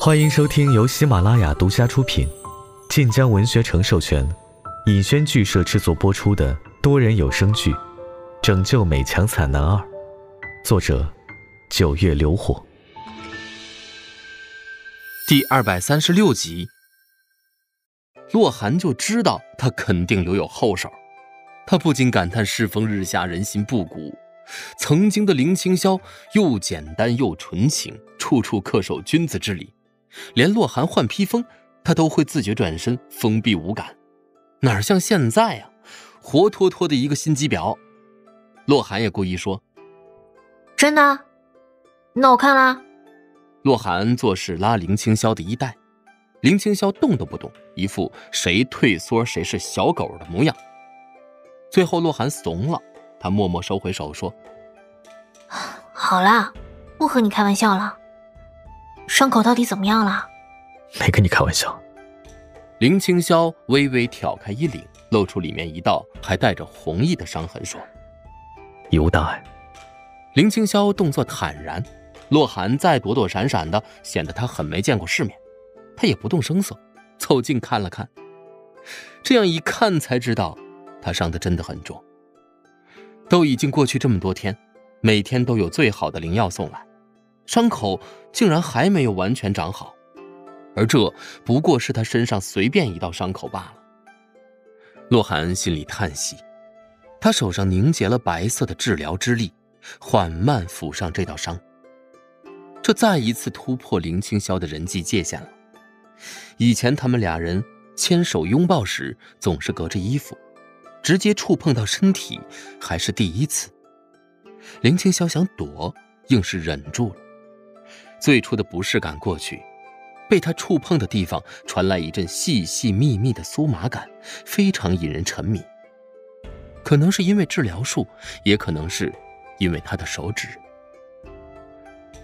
欢迎收听由喜马拉雅独家出品、晋江文学城授权、尹轩剧社制作播出的多人有声剧《拯救美强惨男二》，作者：九月流火，第二百三十六集。洛寒就知道他肯定留有后手，他不禁感叹世风日下，人心不古。曾经的林青霄又简单又纯情，处处恪守君子之礼。连洛寒换披风，他都会自觉转身，封闭无感，哪像现在啊，活脱脱的一个心机婊。洛寒也故意说：“真的？那我看了。”洛寒做事拉林青霄的衣带，林青霄动都不动，一副谁退缩谁是小狗的模样。最后洛寒怂了，他默默收回手说：“好啦，不和你开玩笑了。”伤口到底怎么样了？没跟你开玩笑。林青霄微微挑开衣领，露出里面一道还带着红印的伤痕，说：“已无大碍。”林青霄动作坦然，洛寒再躲躲闪闪的，显得他很没见过世面。他也不动声色，凑近看了看。这样一看才知道，他伤的真的很重。都已经过去这么多天，每天都有最好的灵药送来。伤口竟然还没有完全长好，而这不过是他身上随便一道伤口罢了。洛寒心里叹息，他手上凝结了白色的治疗之力，缓慢抚上这道伤。这再一次突破林青霄的人际界限了。以前他们俩人牵手拥抱时，总是隔着衣服，直接触碰到身体，还是第一次。林青霄想躲，硬是忍住了。最初的不适感过去，被他触碰的地方传来一阵细细密密的酥麻感，非常引人沉迷。可能是因为治疗术，也可能是因为他的手指。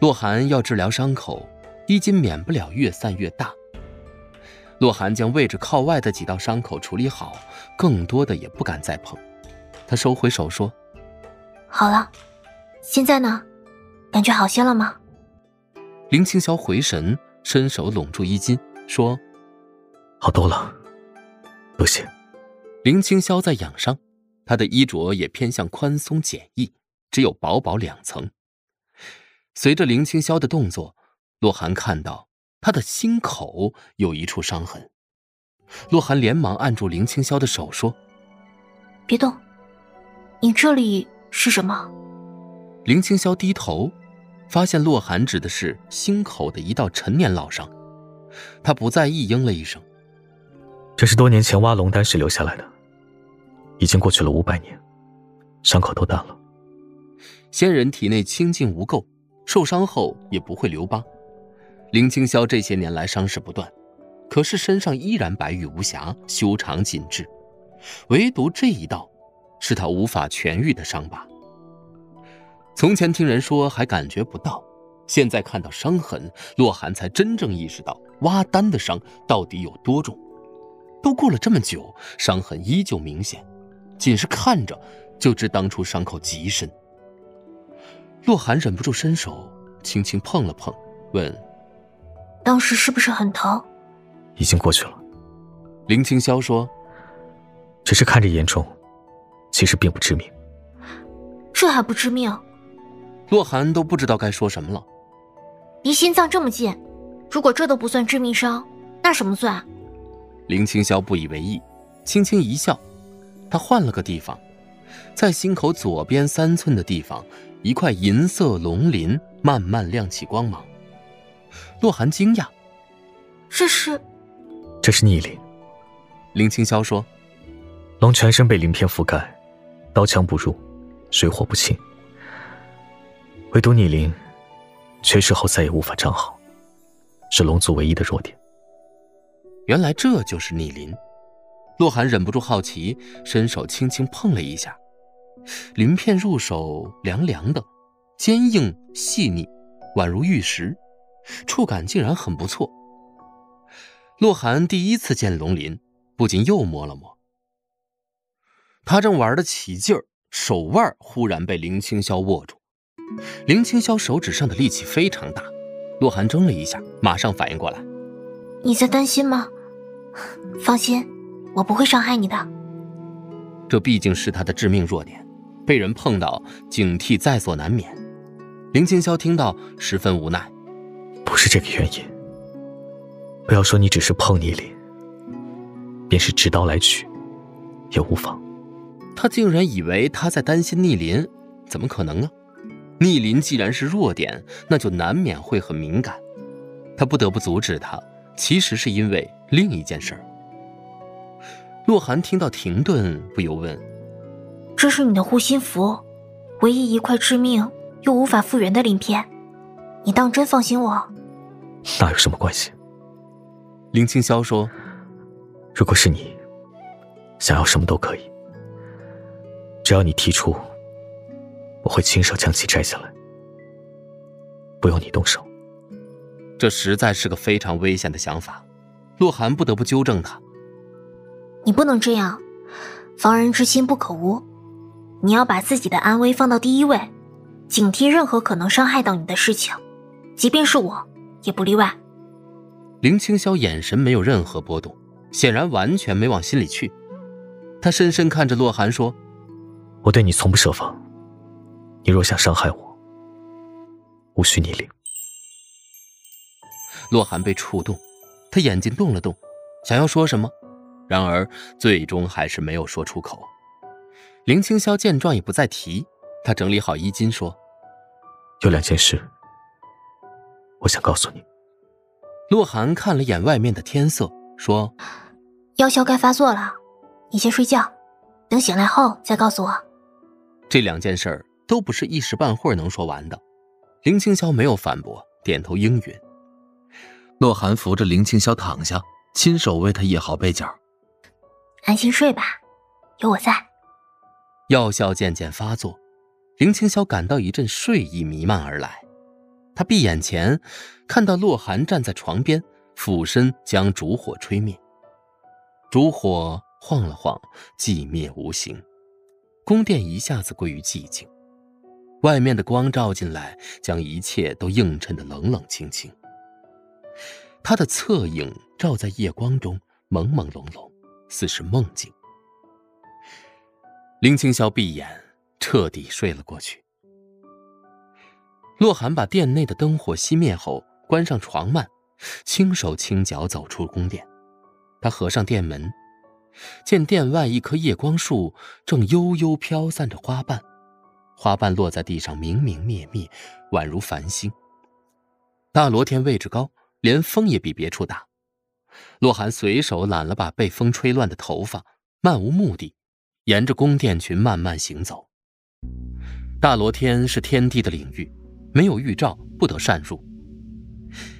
洛寒要治疗伤口，衣襟免不了越散越大。洛寒将位置靠外的几道伤口处理好，更多的也不敢再碰。他收回手说：“好了，现在呢，感觉好些了吗？”林青霄回神，伸手拢住衣襟，说：“好多了，不行。”林青霄在养伤，他的衣着也偏向宽松简易，只有薄薄两层。随着林青霄的动作，洛寒看到他的心口有一处伤痕。洛寒连忙按住林青霄的手，说：“别动，你这里是什么？”林青霄低头。发现洛寒指的是心口的一道陈年老伤，他不在意，应了一声：“这是多年前挖龙丹时留下来的，已经过去了五百年，伤口都淡了。仙人体内清净无垢，受伤后也不会留疤。林清霄这些年来伤势不断，可是身上依然白玉无瑕，修长紧致，唯独这一道，是他无法痊愈的伤疤。”从前听人说还感觉不到，现在看到伤痕，洛寒才真正意识到挖丹的伤到底有多重。都过了这么久，伤痕依旧明显，仅是看着就知当初伤口极深。洛寒忍不住伸手轻轻碰了碰，问：“当时是不是很疼？”已经过去了。林清霄说：“只是看着严重，其实并不致命。这还不致命？”洛寒都不知道该说什么了。离心脏这么近，如果这都不算致命伤，那什么算？林青霄不以为意，轻轻一笑。他换了个地方，在心口左边三寸的地方，一块银色龙鳞慢慢亮起光芒。洛寒惊讶：“这是？这是逆鳞。”林青霄说：“龙全身被鳞片覆盖，刀枪不入，水火不侵。”唯独逆鳞，缺失后再也无法长好，是龙族唯一的弱点。原来这就是逆鳞。洛寒忍不住好奇，伸手轻轻碰了一下，鳞片入手凉凉的，坚硬细腻，宛如玉石，触感竟然很不错。洛寒第一次见龙鳞，不禁又摸了摸。他正玩得起劲儿，手腕忽然被林青霄握住。林青霄手指上的力气非常大，洛寒怔了一下，马上反应过来：“你在担心吗？放心，我不会伤害你的。这毕竟是他的致命弱点，被人碰到，警惕在所难免。”林青霄听到，十分无奈：“不是这个原因。不要说你只是碰逆鳞，便是执刀来取，也无妨。”他竟然以为他在担心逆鳞，怎么可能呢？逆鳞既然是弱点，那就难免会很敏感。他不得不阻止他，其实是因为另一件事儿。洛寒听到停顿，不由问：“这是你的护心符，唯一一块致命又无法复原的鳞片，你当真放心我？”那有什么关系？林青霄说：“如果是你，想要什么都可以。”只要你提出，我会亲手将其摘下来，不用你动手。这实在是个非常危险的想法，洛寒不得不纠正他：“你不能这样，防人之心不可无。你要把自己的安危放到第一位，警惕任何可能伤害到你的事情，即便是我，也不例外。”林青霄眼神没有任何波动，显然完全没往心里去。他深深看着洛寒说。我对你从不设防，你若想伤害我，无需你领。洛寒被触动，他眼睛动了动，想要说什么，然而最终还是没有说出口。林青霄见状也不再提，他整理好衣襟说：“有两件事，我想告诉你。”洛寒看了眼外面的天色，说：“药效该发作了，你先睡觉，等醒来后再告诉我。”这两件事儿都不是一时半会儿能说完的，林青霄没有反驳，点头应允。洛寒扶着林青霄躺下，亲手为他掖好被角。安心睡吧，有我在。药效渐渐发作，林青霄感到一阵睡意弥漫而来。他闭眼前，看到洛寒站在床边，俯身将烛火吹灭。烛火晃了晃，寂灭无形。宫殿一下子归于寂静，外面的光照进来，将一切都映衬得冷冷清清。他的侧影照在夜光中，朦朦胧胧，似是梦境。林青霄闭眼，彻底睡了过去。洛寒把殿内的灯火熄灭后，关上床幔，轻手轻脚走出宫殿。他合上殿门。见殿外一棵夜光树正悠悠飘散着花瓣，花瓣落在地上明明灭灭，宛如繁星。大罗天位置高，连风也比别处大。洛寒随手揽了把被风吹乱的头发，漫无目的，沿着宫殿群慢慢行走。大罗天是天地的领域，没有预兆，不得擅入。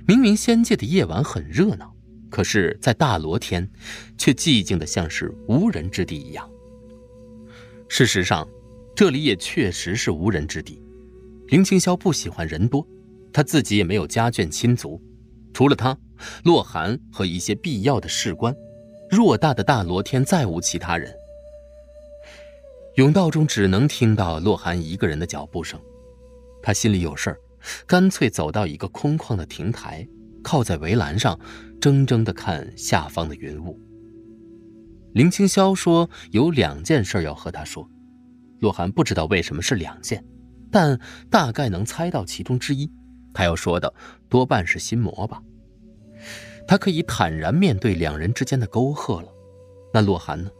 明明仙界的夜晚很热闹。可是，在大罗天，却寂静的像是无人之地一样。事实上，这里也确实是无人之地。林青霄不喜欢人多，他自己也没有家眷亲族，除了他，洛寒和一些必要的士官，偌大的大罗天再无其他人。甬道中只能听到洛寒一个人的脚步声，他心里有事儿，干脆走到一个空旷的亭台。靠在围栏上，怔怔地看下方的云雾。林青霄说：“有两件事要和他说。”洛寒不知道为什么是两件，但大概能猜到其中之一。他要说的多半是心魔吧。他可以坦然面对两人之间的沟壑了。那洛寒呢？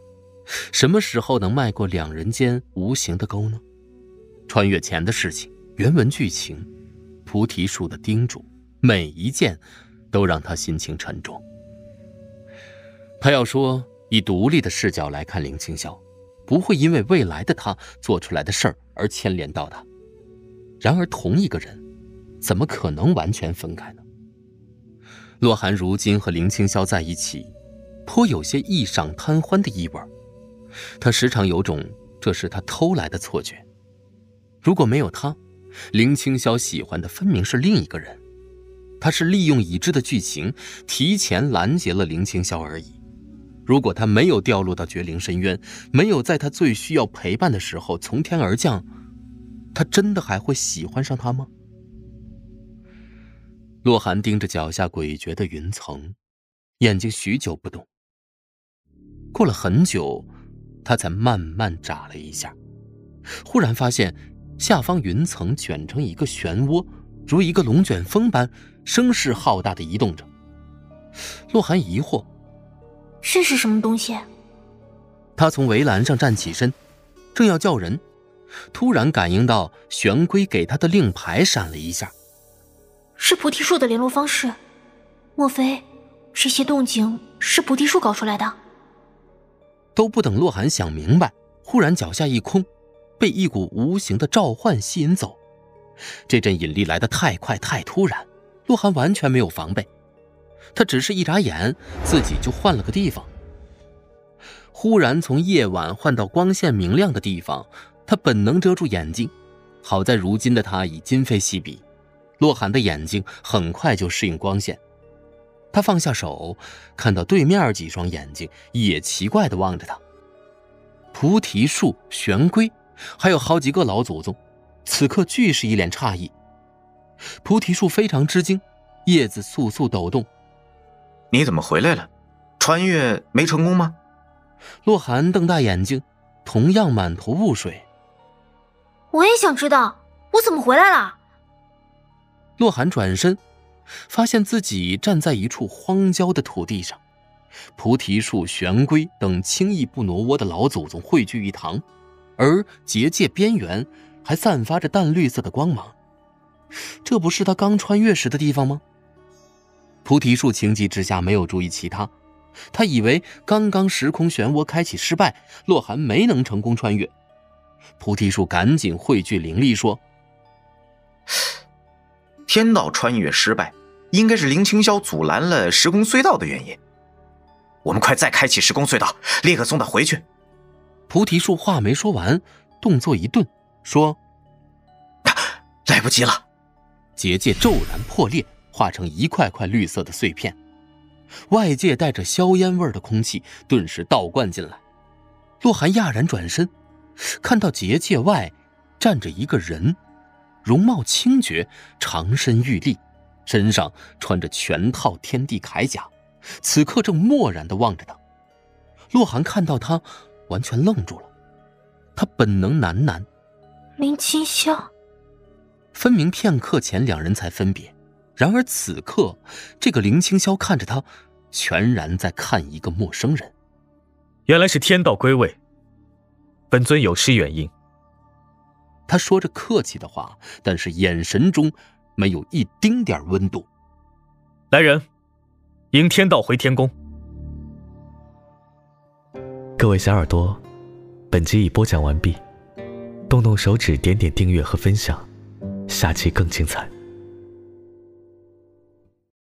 什么时候能迈过两人间无形的沟呢？穿越前的事情，原文剧情，菩提树的叮嘱。每一件，都让他心情沉重。他要说以独立的视角来看林青霄，不会因为未来的他做出来的事儿而牵连到他。然而同一个人，怎么可能完全分开呢？洛寒如今和林青霄在一起，颇有些异晌贪欢的意味他时常有种这是他偷来的错觉。如果没有他，林青霄喜欢的分明是另一个人。他是利用已知的剧情，提前拦截了林青霄而已。如果他没有掉落到绝灵深渊，没有在他最需要陪伴的时候从天而降，他真的还会喜欢上他吗？洛寒盯着脚下诡谲的云层，眼睛许久不动。过了很久，他才慢慢眨了一下，忽然发现下方云层卷成一个漩涡，如一个龙卷风般声势浩大的移动着。洛寒疑惑：“这是什么东西？”他从围栏上站起身，正要叫人，突然感应到玄龟给他的令牌闪了一下。是菩提树的联络方式，莫非这些动静是菩提树搞出来的？都不等洛寒想明白，忽然脚下一空，被一股无形的召唤吸引走。这阵引力来得太快太突然，洛寒完全没有防备，他只是一眨眼，自己就换了个地方。忽然从夜晚换到光线明亮的地方，他本能遮住眼睛，好在如今的他已今非昔比。洛寒的眼睛很快就适应光线，他放下手，看到对面几双眼睛也奇怪地望着他。菩提树、玄龟，还有好几个老祖宗，此刻俱是一脸诧异。菩提树非常吃惊，叶子簌簌抖动。你怎么回来了？穿越没成功吗？洛寒瞪大眼睛，同样满头雾水。我也想知道，我怎么回来了？洛寒转身，发现自己站在一处荒郊的土地上，菩提树、玄龟等轻易不挪窝的老祖宗汇聚一堂，而结界边缘还散发着淡绿色的光芒。这不是他刚穿越时的地方吗？菩提树情急之下没有注意其他，他以为刚刚时空漩涡开启失败，洛寒没能成功穿越。菩提树赶紧汇聚灵力说。天道穿越失败，应该是林清霄阻拦了时空隧道的原因。我们快再开启时空隧道，立刻送他回去。菩提树话没说完，动作一顿，说：“来不及了！”结界骤然破裂，化成一块块绿色的碎片，外界带着硝烟味的空气顿时倒灌进来。洛寒讶然转身，看到结界外站着一个人。容貌清绝，长身玉立，身上穿着全套天地铠甲，此刻正漠然地望着他。洛寒看到他，完全愣住了。他本能喃喃：“林清霄。”分明片刻前两人才分别，然而此刻，这个林清霄看着他，全然在看一个陌生人。原来是天道归位，本尊有失远迎。他说着客气的话，但是眼神中没有一丁点温度。来人，迎天道回天宫。各位小耳朵，本集已播讲完毕，动动手指点点订阅和分享，下期更精彩。